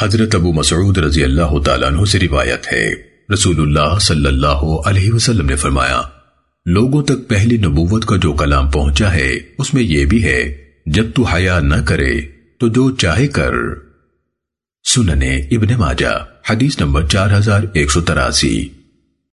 حضرت ابو مسعود رضی اللہ تعالیٰ عنہ سے روایت ہے۔ رسول اللہ صلی اللہ علیہ وسلم نے فرمایا، لوگوں تک پہلی نبوت کا جو کلام پہنچا ہے، اس میں یہ بھی ہے، جب تو حیا نہ کرے، تو جو چاہے کر۔ سننے ابن ماجہ، حدیث نمبر چار ہزار ایک سو تراسی۔